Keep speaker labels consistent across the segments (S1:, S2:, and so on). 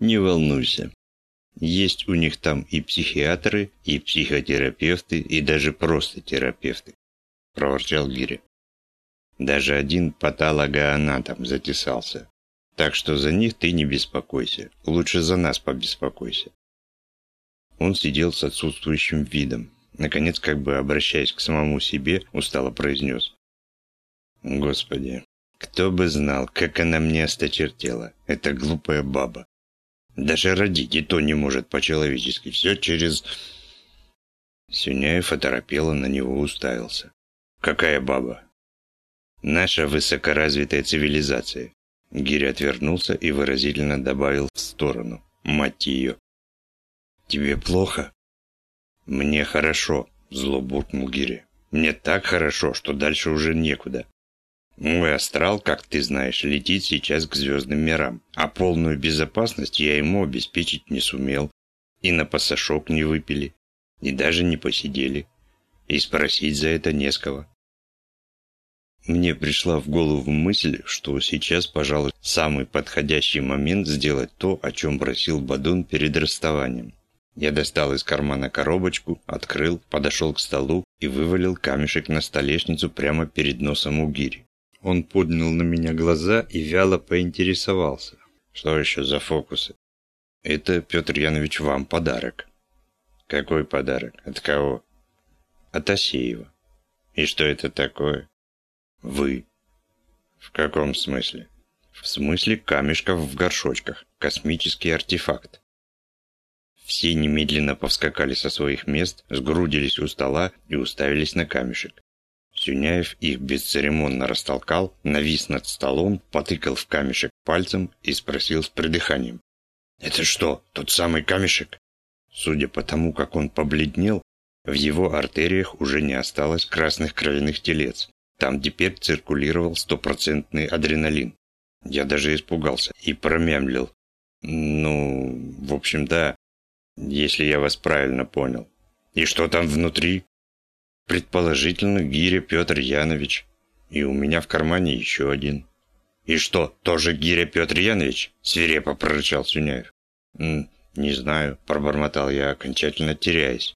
S1: Не волнуйся. Есть у них там и психиатры, и психотерапевты, и даже просто терапевты, проворчал Гиря. Даже один патологоанатом затесался. Так что за них ты не беспокойся. Лучше за нас побеспокойся. Он сидел с отсутствующим видом. Наконец, как бы обращаясь к самому себе, устало произнес. Господи, кто бы знал, как она мне осточертела, эта глупая баба. Даже родить и то не может по-человечески. Все через... Сюняев оторопело на него уставился. Какая баба? Наша высокоразвитая цивилизация. Гири отвернулся и выразительно добавил в сторону. Мать ее. Тебе плохо? Мне хорошо, зло буркнул Гири. Мне так хорошо, что дальше уже некуда. Мой астрал, как ты знаешь, летит сейчас к звездным мирам, а полную безопасность я ему обеспечить не сумел. И на пасашок не выпили, и даже не посидели. И спросить за это не с кого. Мне пришла в голову мысль, что сейчас, пожалуй, самый подходящий момент сделать то, о чем просил Бадун перед расставанием. Я достал из кармана коробочку, открыл, подошел к столу и вывалил камешек на столешницу прямо перед носом у гири. Он поднял на меня глаза и вяло поинтересовался. Что еще за фокусы? Это, Петр Янович, вам подарок. Какой подарок? От кого? От Асеева. И что это такое? Вы. В каком смысле? В смысле камешков в горшочках. Космический артефакт. Все немедленно повскакали со своих мест, сгрудились у стола и уставились на камешек. Сюняев их бесцеремонно растолкал, навис над столом, потыкал в камешек пальцем и спросил с придыханием. «Это что, тот самый камешек?» Судя по тому, как он побледнел, в его артериях уже не осталось красных кровяных телец. Там теперь циркулировал стопроцентный адреналин. Я даже испугался и промямлил. «Ну, в общем, да, если я вас правильно понял. И что там внутри?» Предположительно, Гиря Петр Янович. И у меня в кармане еще один. «И что, тоже Гиря Петр Янович?» – свирепо прорычал Сюняев. «Не знаю», – пробормотал я, окончательно теряясь.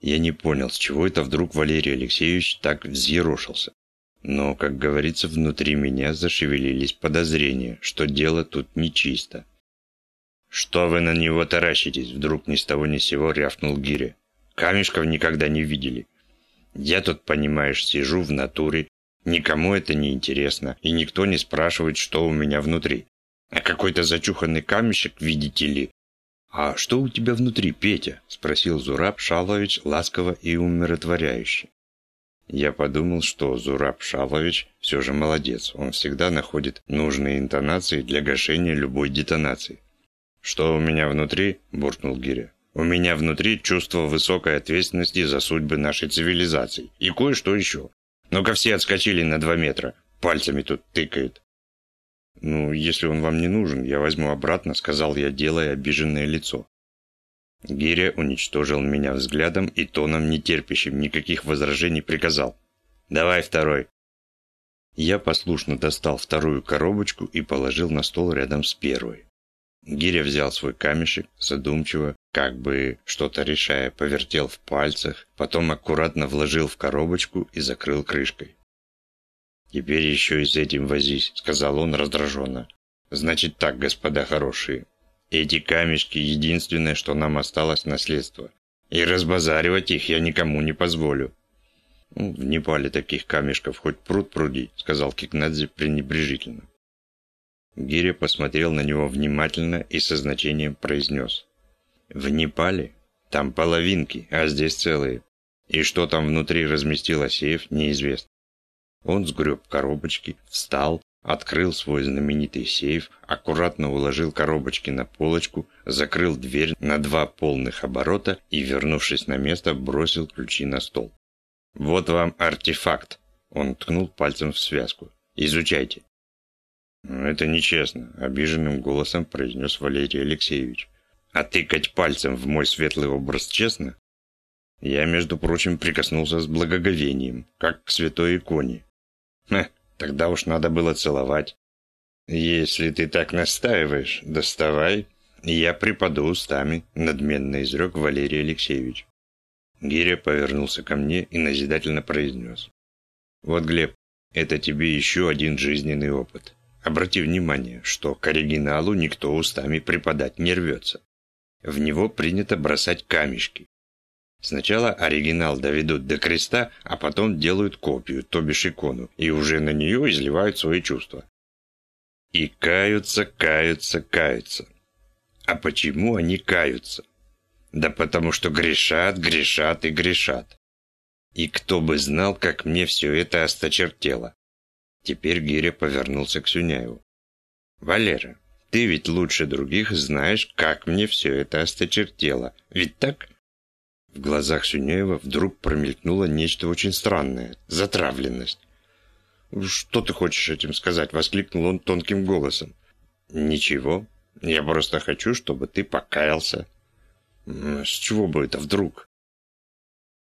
S1: Я не понял, с чего это вдруг Валерий Алексеевич так взъерошился. Но, как говорится, внутри меня зашевелились подозрения, что дело тут нечисто. «Что вы на него таращитесь?» – вдруг ни с того ни с сего рявкнул Гиря. «Камешков никогда не видели. Я тут, понимаешь, сижу в натуре, никому это не интересно, и никто не спрашивает, что у меня внутри. А какой-то зачуханный камешек, видите ли. «А что у тебя внутри, Петя?» – спросил Зураб Шалович ласково и умиротворяюще. Я подумал, что Зураб Шалович все же молодец, он всегда находит нужные интонации для гашения любой детонации. «Что у меня внутри?» – буркнул Гиря. У меня внутри чувство высокой ответственности за судьбы нашей цивилизации. И кое-что еще. Ну-ка все отскочили на два метра. Пальцами тут тыкают. «Ну, если он вам не нужен, я возьму обратно», — сказал я, делая обиженное лицо. Гиря уничтожил меня взглядом и тоном, не терпящим никаких возражений, приказал. «Давай второй». Я послушно достал вторую коробочку и положил на стол рядом с первой. Гиря взял свой камешек, задумчиво, как бы что-то решая, повертел в пальцах, потом аккуратно вложил в коробочку и закрыл крышкой. «Теперь еще и с этим возись», — сказал он раздраженно. «Значит так, господа хорошие, эти камешки — единственное, что нам осталось наследство, и разбазаривать их я никому не позволю». «Ну, «В Непале таких камешков хоть пруд пруди», — сказал Кикнадзе пренебрежительно. Гиря посмотрел на него внимательно и со значением произнес. «В Непале? Там половинки, а здесь целые. И что там внутри разместил Асеев, неизвестно». Он сгреб коробочки, встал, открыл свой знаменитый сейф, аккуратно уложил коробочки на полочку, закрыл дверь на два полных оборота и, вернувшись на место, бросил ключи на стол. «Вот вам артефакт!» Он ткнул пальцем в связку. «Изучайте!» «Это нечестно», — обиженным голосом произнес Валерий Алексеевич. «А тыкать пальцем в мой светлый образ честно?» Я, между прочим, прикоснулся с благоговением, как к святой иконе. Хе, тогда уж надо было целовать. «Если ты так настаиваешь, доставай». «Я припаду устами», – надменно изрек Валерий Алексеевич. Гиря повернулся ко мне и назидательно произнес. «Вот, Глеб, это тебе еще один жизненный опыт. Обрати внимание, что к оригиналу никто устами преподать не рвется. В него принято бросать камешки. Сначала оригинал доведут до креста, а потом делают копию, то бишь икону, и уже на нее изливают свои чувства. И каются, каются, каются. А почему они каются? Да потому что грешат, грешат и грешат. И кто бы знал, как мне все это осточертело. Теперь Гиря повернулся к Сюняеву. «Валера, ты ведь лучше других знаешь, как мне все это осточертело. Ведь так?» В глазах Сюняева вдруг промелькнуло нечто очень странное – затравленность. «Что ты хочешь этим сказать?» – воскликнул он тонким голосом. «Ничего. Я просто хочу, чтобы ты покаялся». «С чего бы это вдруг?»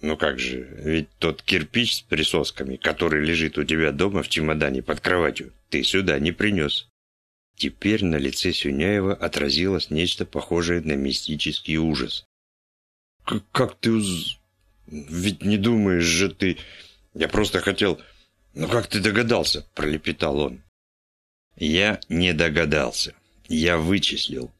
S1: Ну как же, ведь тот кирпич с присосками, который лежит у тебя дома в чемодане под кроватью, ты сюда не принес. Теперь на лице Сюняева отразилось нечто похожее на мистический ужас. «Как, ты уз... Ведь не думаешь же ты... Я просто хотел... Ну как ты догадался?» – пролепетал он. «Я не догадался. Я вычислил».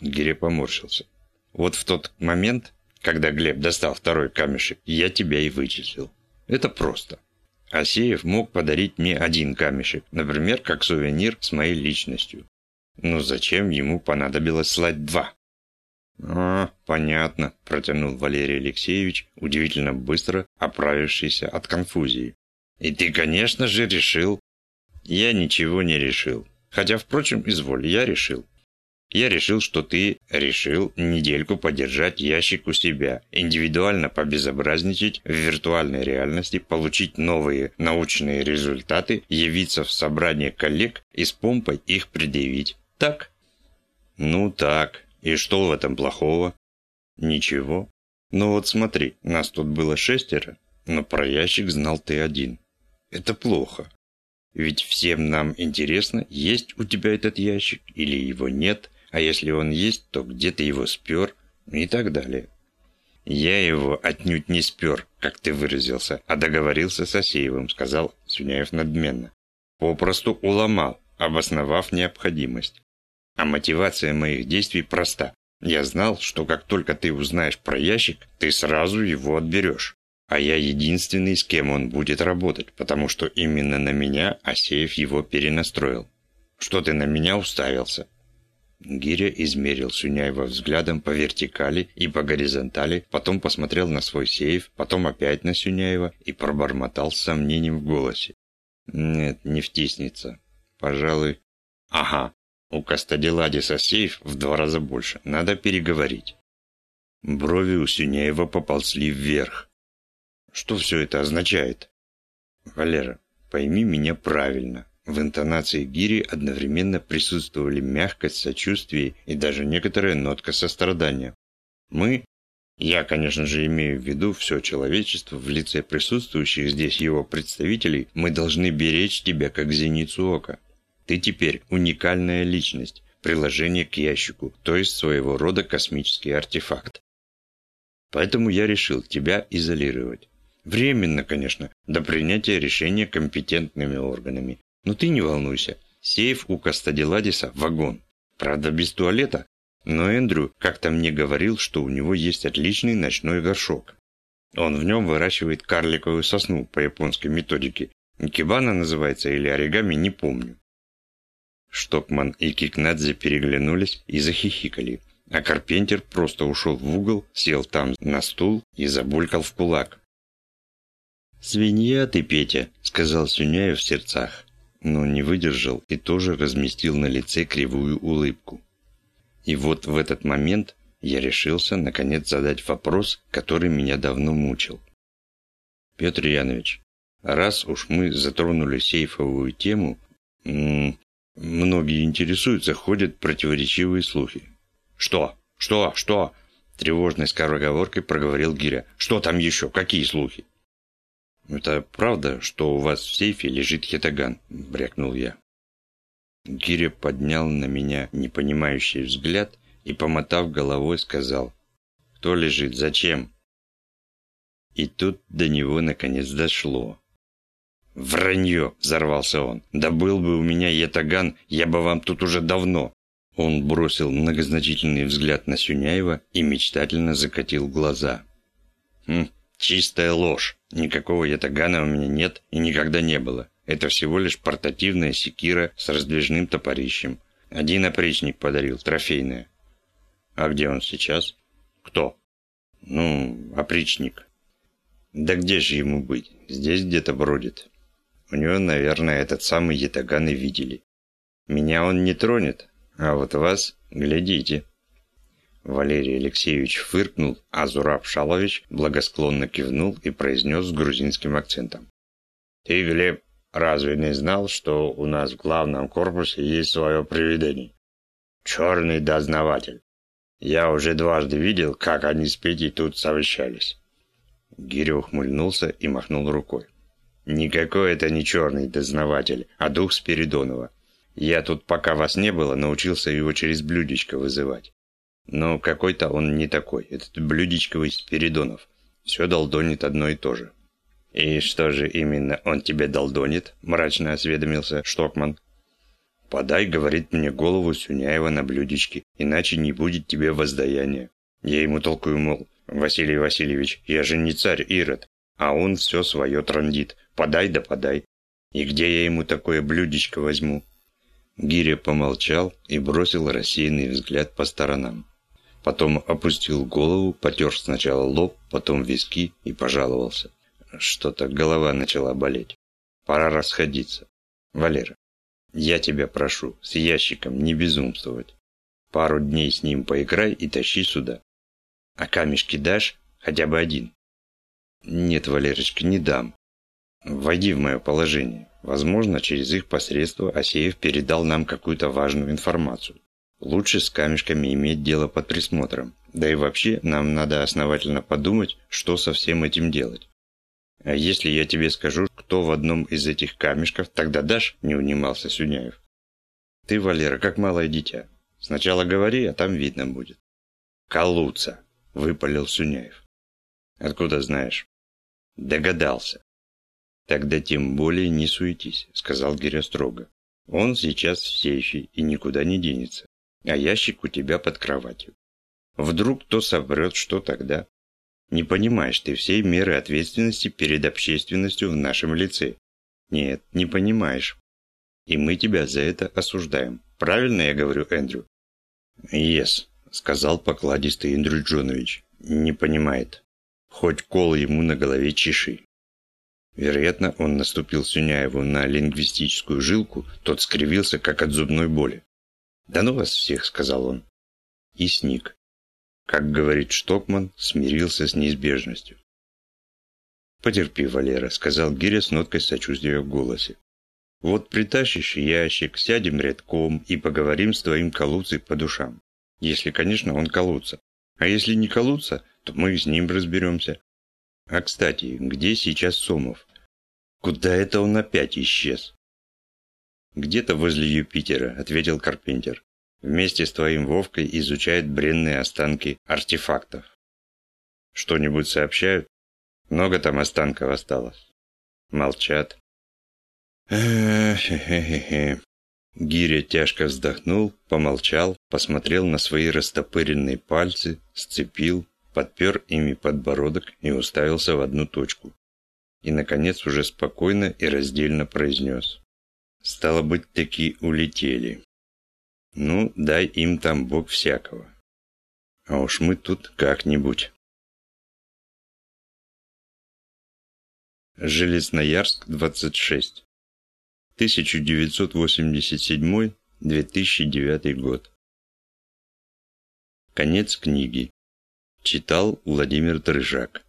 S1: Гире поморщился. Вот в тот момент, когда Глеб достал второй камешек, я тебя и вычислил. Это просто. Асеев мог подарить мне один камешек, например, как сувенир с моей личностью. Но зачем ему понадобилось слать два? «А, понятно», – протянул Валерий Алексеевич, удивительно быстро оправившийся от конфузии. «И ты, конечно же, решил...» «Я ничего не решил. Хотя, впрочем, изволь, я решил. Я решил, что ты решил недельку подержать ящик у себя, индивидуально побезобразничать в виртуальной реальности, получить новые научные результаты, явиться в собрание коллег и с помпой их предъявить. Так? Ну так. И что в этом плохого? Ничего. Ну вот смотри, нас тут было шестеро, но про ящик знал ты один. Это плохо. Ведь всем нам интересно, есть у тебя этот ящик или его нет, а если он есть, то где ты его спер и так далее. Я его отнюдь не спер, как ты выразился, а договорился с Асеевым, сказал Сюняев надменно. Попросту уломал, обосновав необходимость. А мотивация моих действий проста. Я знал, что как только ты узнаешь про ящик, ты сразу его отберешь. А я единственный, с кем он будет работать, потому что именно на меня Асеев его перенастроил. Что ты на меня уставился? Гиря измерил Сюняева взглядом по вертикали и по горизонтали, потом посмотрел на свой сейф, потом опять на Сюняева и пробормотал с сомнением в голосе. «Нет, не втиснется. Пожалуй...» «Ага, у Кастаделадиса сейф в два раза больше. Надо переговорить». Брови у Сюняева поползли вверх. «Что все это означает?» «Валера, пойми меня правильно. В интонации гири одновременно присутствовали мягкость, сочувствие и даже некоторая нотка сострадания. Мы, я, конечно же, имею в виду все человечество в лице присутствующих здесь его представителей, мы должны беречь тебя как зеницу ока. Ты теперь уникальная личность, приложение к ящику, то есть своего рода космический артефакт. Поэтому я решил тебя изолировать. Временно, конечно, до принятия решения компетентными органами, но ты не волнуйся. Сейф у Кастаделадиса – вагон. Правда, без туалета. Но Эндрю как-то мне говорил, что у него есть отличный ночной горшок. Он в нем выращивает карликовую сосну по японской методике. Кибана называется или оригами, не помню. Штокман и Кикнадзе переглянулись и захихикали. А Карпентер просто ушел в угол, сел там на стул и забулькал в кулак. «Свинья ты, Петя», — сказал Сюняев в сердцах но не выдержал и тоже разместил на лице кривую улыбку. И вот в этот момент я решился наконец задать вопрос, который меня давно мучил. Петр Янович, раз уж мы затронули сейфовую тему, многие интересуются, ходят противоречивые слухи. Что? Что? Что? Тревожной скороговоркой проговорил Гиря. Что там еще? Какие слухи? «Это правда, что у вас в сейфе лежит хитаган?» – брякнул я. Гиря поднял на меня непонимающий взгляд и, помотав головой, сказал «Кто лежит? Зачем?» И тут до него наконец дошло. «Вранье!» – взорвался он. «Да был бы у меня ятаган, я бы вам тут уже давно!» Он бросил многозначительный взгляд на Сюняева и мечтательно закатил глаза. «Хм, чистая ложь. Никакого ятагана у меня нет и никогда не было. Это всего лишь портативная секира с раздвижным топорищем. Один опричник подарил, трофейная. А где он сейчас? Кто? Ну, опричник. Да где же ему быть? Здесь где-то бродит. У него, наверное, этот самый ятаган и видели. Меня он не тронет, а вот вас, глядите. Валерий Алексеевич фыркнул, а Зураб Шалович благосклонно кивнул и произнес с грузинским акцентом. «Ты, Глеб, разве не знал, что у нас в главном корпусе есть свое привидение? Черный дознаватель. Я уже дважды видел, как они с Петей тут совещались». Гиря ухмыльнулся и махнул рукой. Никакой это не черный дознаватель, а дух Спиридонова. Я тут, пока вас не было, научился его через блюдечко вызывать. Но какой-то он не такой, этот блюдечковый Спиридонов. Все долдонит одно и то же. «И что же именно он тебе долдонит?» – мрачно осведомился Штокман. «Подай, — говорит мне, — голову Сюняева на блюдечке, иначе не будет тебе воздаяния». Я ему толкую, мол, «Василий Васильевич, я же не царь Ирод, а он все свое трандит. Подай да подай. И где я ему такое блюдечко возьму?» Гиря помолчал и бросил рассеянный взгляд по сторонам. Потом опустил голову, потер сначала лоб, потом виски и пожаловался. Что-то голова начала болеть. Пора расходиться. Валера, я тебя прошу, с ящиком не безумствовать. Пару дней с ним поиграй и тащи сюда. А камешки дашь? Хотя бы один. Нет, Валерочка, не дам. Войди в мое положение. Возможно, через их посредство Асеев передал нам какую-то важную информацию. Лучше с камешками иметь дело под присмотром. Да и вообще, нам надо основательно подумать, что со всем этим делать. А если я тебе скажу, кто в одном из этих камешков, тогда дашь, не унимался Сюняев. Ты, Валера, как малое дитя. Сначала говори, а там видно будет. Колуца, выпалил Сюняев. Откуда знаешь? Догадался. «Тогда тем более не суетись», — сказал Гиря строго. «Он сейчас в сейфе и никуда не денется, а ящик у тебя под кроватью. Вдруг кто соврет, что тогда? Не понимаешь ты всей меры ответственности перед общественностью в нашем лице. Нет, не понимаешь. И мы тебя за это осуждаем. Правильно я говорю, Эндрю?» «Ес», — сказал покладистый Эндрю Джонович. «Не понимает. Хоть кол ему на голове чеши». Вероятно, он наступил Сюняеву на лингвистическую жилку, тот скривился, как от зубной боли. «Да ну вас всех», — сказал он. И сник. Как говорит Штокман, смирился с неизбежностью. «Потерпи, Валера», — сказал Гиря с ноткой сочувствия в голосе. «Вот притащишь ящик, сядем рядком и поговорим с твоим колуцей по душам. Если, конечно, он колуца. А если не колуца, то мы с ним разберемся. А кстати, где сейчас Сомов? Куда это он опять исчез? Где-то возле Юпитера, ответил Карпентер. Вместе с твоим Вовкой изучает бренные останки артефактов. Что-нибудь сообщают? Много там останков осталось? Молчат. Эхе-хе-хе. Гиря тяжко вздохнул, помолчал, посмотрел на свои растопыренные пальцы, сцепил, подпер ими подбородок и уставился в одну точку. И, наконец, уже спокойно и раздельно произнес. «Стало быть, таки улетели. Ну, дай им там Бог всякого. А уж мы тут как-нибудь». Железноярск, 26. 1987-2009 год. Конец книги. Читал Владимир Дрыжак.